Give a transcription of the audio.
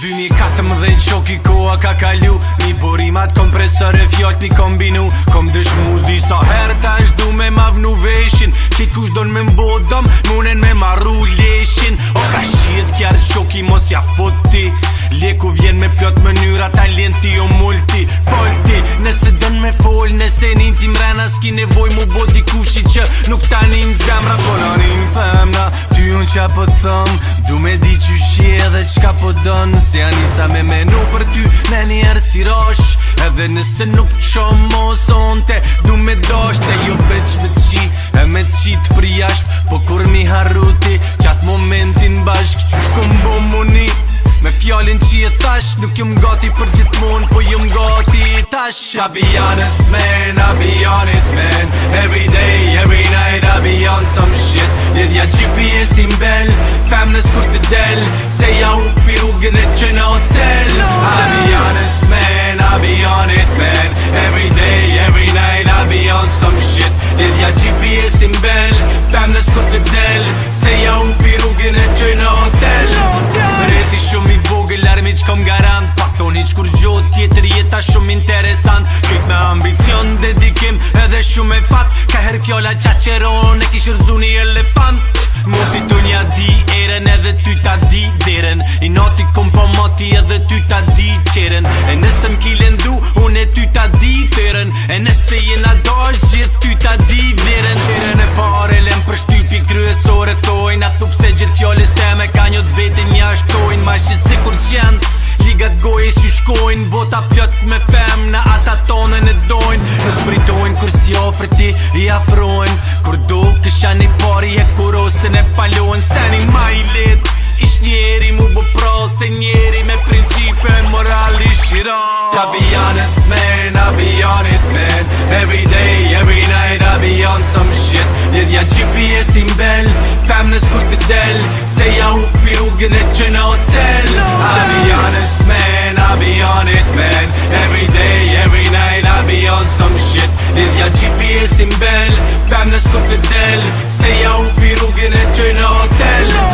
2014 qoki koha ka kalu Një vorimat kompresor e fjallt një kombinu Kom dësh muzdi sa herë ta është du me ma vnu veshin Kit kush don me mbodom, munen me marru leshin O ka shiet kjarë qoki mos ja foti Leku vjen me pjot mënyra talenti o multi Polti nëse dën me fol Nëse një ti mrena s'ki nevoj mu bo di kushi që nuk tani në zemra Polonin femna, ty unë qa po thëm Du me di që shi edhe qka po dën Nëse anisa me menu për ty në njerë si rosh Edhe nëse nuk qo mo zonte Du me dosh të ju jo veç me qi E me qit për jasht Po kur mi harruti qatë momentin bashk Qush këm po bo muni Me fjallin që e tash Nuk jëm gati për gjithmon rush. I be honest, man, I will be on it, man. Every day, every night, I will be on some shit. Yeah, ya GPS in bell? Family school to tell. Say I hope you get it, you know, hotel. I will be honest, man, I will be on it, man. Every day, every night, I will be on some shit. Yeah, ya GPS in bell? Family school to tell. Say I hope you get it, you know, tell. Mëreti shumë i vogël, armiq kom garant Pak thoni që kur gjotë tjetër ta shumë interesant Kik me ambicion, dedikim edhe shumë e fat Ka her fjolla qatë qeron e kishë rëzu një elefant Moti të një di eren edhe ty ta di deren I noti kom po moti edhe ty ta di qeren E nëse m'kile ndu, une ty ta di teren E nëse jenë plot me në Ata tonën e dojnë Nuk pritojnë kur si ofre ti i afrojnë Kur du kësha një pari e kur e palojnë Say I will hotel I'll be honest man, I'll be on it man Every day, every night, I'll be on some shit Lidja GPS imbel, famna skop del Say I won't feel good at your hotel